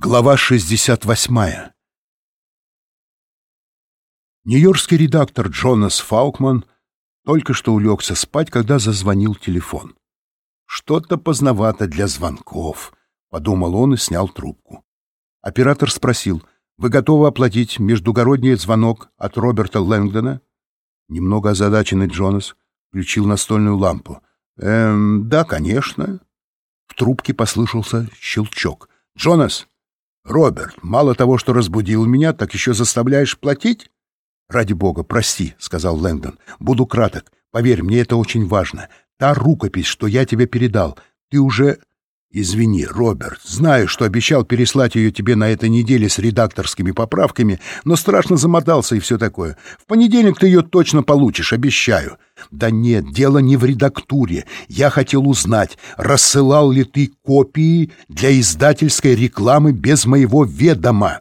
Глава 68 Нью-Йоркский редактор Джонас Фаукман только что улегся спать, когда зазвонил телефон. «Что-то поздновато для звонков», — подумал он и снял трубку. Оператор спросил, «Вы готовы оплатить междугородний звонок от Роберта Лэнгдона?» Немного озадаченный Джонас включил настольную лампу. «Эм, да, конечно». В трубке послышался щелчок. «Джонас!» «Роберт, мало того, что разбудил меня, так еще заставляешь платить?» «Ради бога, прости», — сказал Лэндон. «Буду краток. Поверь, мне это очень важно. Та рукопись, что я тебе передал, ты уже...» «Извини, Роберт, знаю, что обещал переслать ее тебе на этой неделе с редакторскими поправками, но страшно замотался и все такое. В понедельник ты ее точно получишь, обещаю». «Да нет, дело не в редактуре. Я хотел узнать, рассылал ли ты копии для издательской рекламы без моего ведома?»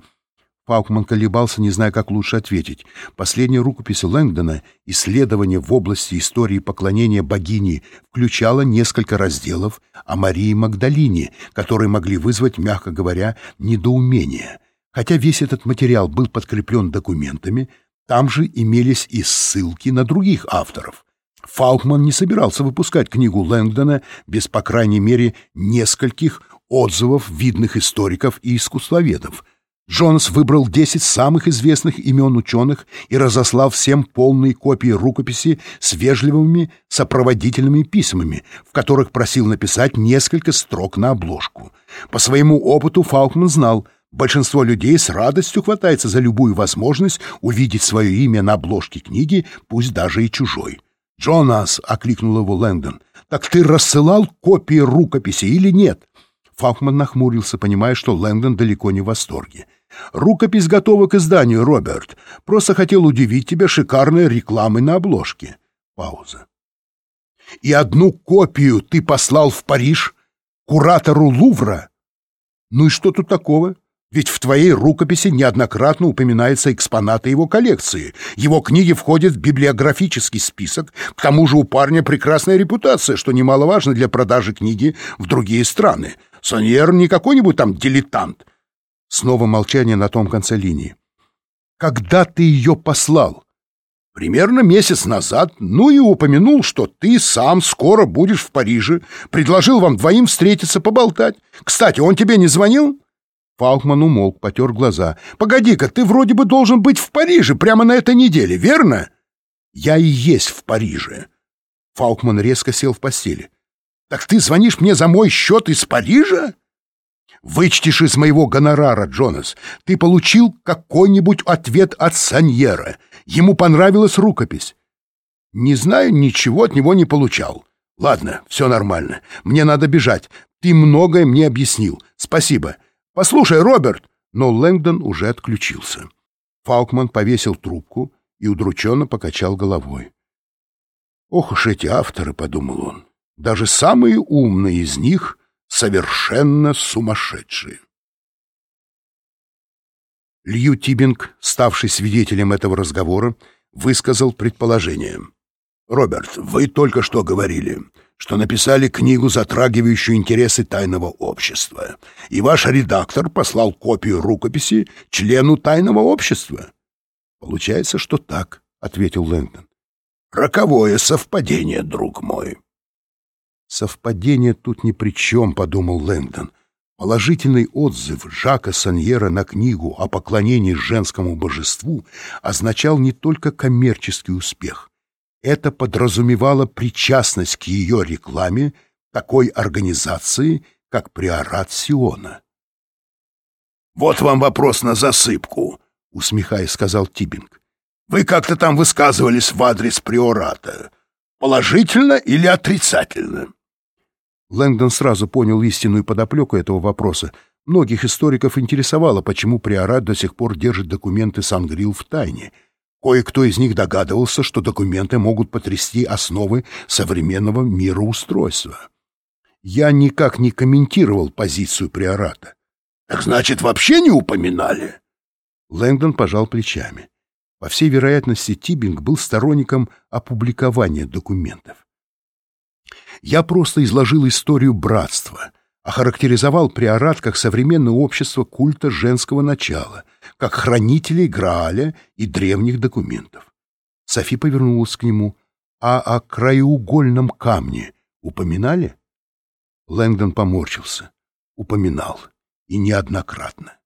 Фаукман колебался, не зная, как лучше ответить. Последняя рукопись Лэнгдона «Исследование в области истории поклонения богини» включала несколько разделов о Марии Магдалине, которые могли вызвать, мягко говоря, недоумение. Хотя весь этот материал был подкреплен документами, там же имелись и ссылки на других авторов. Фаукман не собирался выпускать книгу Лэнгдона без, по крайней мере, нескольких отзывов видных историков и искусствоведов — Джонс выбрал 10 самых известных имен ученых и разослал всем полные копии рукописи с вежливыми сопроводительными письмами, в которых просил написать несколько строк на обложку. По своему опыту Фаукман знал, большинство людей с радостью хватается за любую возможность увидеть свое имя на обложке книги, пусть даже и чужой. «Джонас!» — окликнул его Лэндон. «Так ты рассылал копии рукописи или нет?» Фаукман нахмурился, понимая, что Лэндон далеко не в восторге. Рукопись готова к изданию, Роберт. Просто хотел удивить тебя шикарной рекламой на обложке. Пауза. И одну копию ты послал в Париж куратору Лувра? Ну и что тут такого? Ведь в твоей рукописи неоднократно упоминаются экспонаты его коллекции. Его книги входят в библиографический список. К тому же у парня прекрасная репутация, что немаловажно для продажи книги в другие страны. Соньер не какой-нибудь там дилетант. Снова молчание на том конце линии. «Когда ты ее послал?» «Примерно месяц назад. Ну и упомянул, что ты сам скоро будешь в Париже. Предложил вам двоим встретиться, поболтать. Кстати, он тебе не звонил?» Фалкман умолк, потер глаза. «Погоди-ка, ты вроде бы должен быть в Париже прямо на этой неделе, верно?» «Я и есть в Париже». Фалкман резко сел в постели. «Так ты звонишь мне за мой счет из Парижа?» Вычтишь из моего гонорара, Джонас. Ты получил какой-нибудь ответ от Саньера. Ему понравилась рукопись. Не знаю, ничего от него не получал. Ладно, все нормально. Мне надо бежать. Ты многое мне объяснил. Спасибо. Послушай, Роберт. Но Лэнгдон уже отключился. Фаукман повесил трубку и удрученно покачал головой. «Ох уж эти авторы», — подумал он, — «даже самые умные из них — совершенно сумасшедшие. Лью Тибинг, ставший свидетелем этого разговора, высказал предположение. «Роберт, вы только что говорили, что написали книгу, затрагивающую интересы тайного общества, и ваш редактор послал копию рукописи члену тайного общества». «Получается, что так», — ответил Лэнгдон. «Роковое совпадение, друг мой». «Совпадение тут ни при чем», — подумал Лэндон. Положительный отзыв Жака Саньера на книгу о поклонении женскому божеству означал не только коммерческий успех. Это подразумевало причастность к ее рекламе такой организации, как Приорат Сиона. «Вот вам вопрос на засыпку», — усмехаясь, сказал Тибинг. «Вы как-то там высказывались в адрес Приората. Положительно или отрицательно?» Лэнгдон сразу понял истинную подоплеку этого вопроса. Многих историков интересовало, почему Приорат до сих пор держит документы Сангрил в тайне. Кое-кто из них догадывался, что документы могут потрясти основы современного мироустройства. Я никак не комментировал позицию Приората. «Так значит, вообще не упоминали?» Лэнгдон пожал плечами. По всей вероятности, Тибинг был сторонником опубликования документов. Я просто изложил историю братства, охарактеризовал приорат как современное общество культа женского начала, как хранителей Грааля и древних документов. Софи повернулась к нему. «А о краеугольном камне упоминали?» Лэнгдон поморщился. «Упоминал. И неоднократно.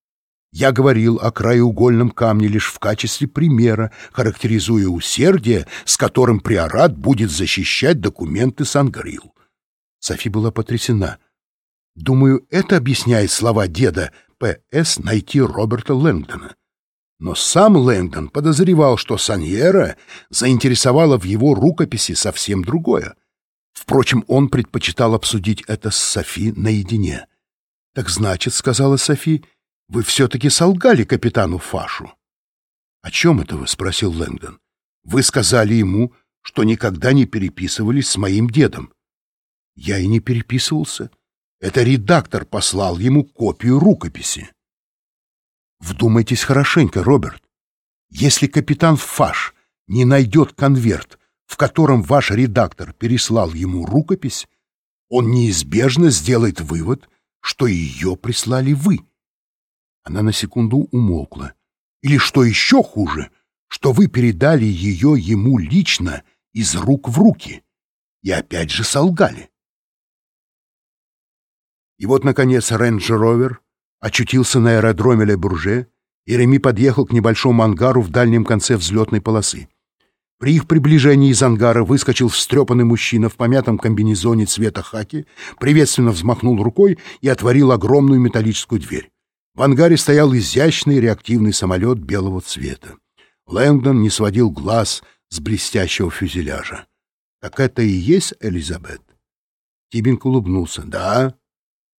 Я говорил о краеугольном камне лишь в качестве примера, характеризуя усердие, с которым приорат будет защищать документы Сангрил». Софи была потрясена — Думаю, это объясняет слова деда П.С. найти Роберта Лэнгдона. Но сам Лэнгдон подозревал, что Саньера заинтересовала в его рукописи совсем другое. Впрочем, он предпочитал обсудить это с Софи наедине. «Так значит, — сказала Софи, — вы все-таки солгали капитану Фашу». «О чем это вы?» — спросил Лэнгдон. «Вы сказали ему, что никогда не переписывались с моим дедом». «Я и не переписывался». Это редактор послал ему копию рукописи. Вдумайтесь хорошенько, Роберт. Если капитан Фаш не найдет конверт, в котором ваш редактор переслал ему рукопись, он неизбежно сделает вывод, что ее прислали вы. Она на секунду умолкла. Или, что еще хуже, что вы передали ее ему лично из рук в руки и опять же солгали. И вот, наконец, рейндж-ровер очутился на аэродроме Ле-Бурже, и Реми подъехал к небольшому ангару в дальнем конце взлетной полосы. При их приближении из ангара выскочил встрепанный мужчина в помятом комбинезоне цвета хаки, приветственно взмахнул рукой и отворил огромную металлическую дверь. В ангаре стоял изящный реактивный самолет белого цвета. Лэнгдон не сводил глаз с блестящего фюзеляжа. «Так это и есть Элизабет?» Тибинг улыбнулся. «Да,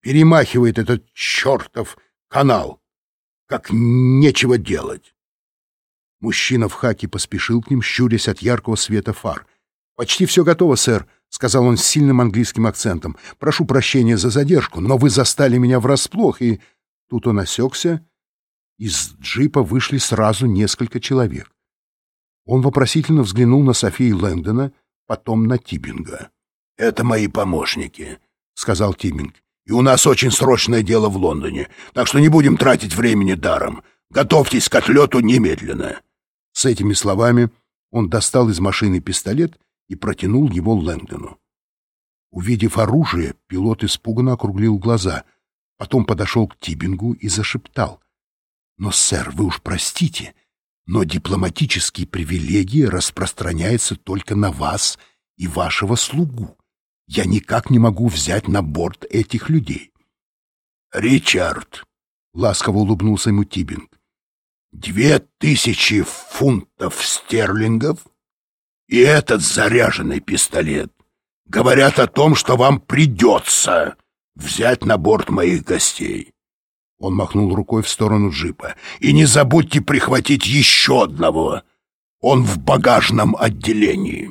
перемахивает этот чертов канал, как нечего делать. Мужчина в хаке поспешил к ним, щурясь от яркого света фар. «Почти все готово, сэр», — сказал он с сильным английским акцентом. «Прошу прощения за задержку, но вы застали меня врасплох, и...» Тут он осекся. Из джипа вышли сразу несколько человек. Он вопросительно взглянул на Софию Лэндона, потом на Тибинга. «Это мои помощники», — сказал Тибинг. И у нас очень срочное дело в Лондоне, так что не будем тратить времени даром. Готовьтесь к отлету немедленно». С этими словами он достал из машины пистолет и протянул его Лэнгдону. Увидев оружие, пилот испуганно округлил глаза, потом подошел к Тибингу и зашептал. «Но, сэр, вы уж простите, но дипломатические привилегии распространяются только на вас и вашего слугу я никак не могу взять на борт этих людей. «Ричард», — ласково улыбнулся ему Тибинг, — «две тысячи фунтов стерлингов и этот заряженный пистолет говорят о том, что вам придется взять на борт моих гостей». Он махнул рукой в сторону джипа. «И не забудьте прихватить еще одного. Он в багажном отделении».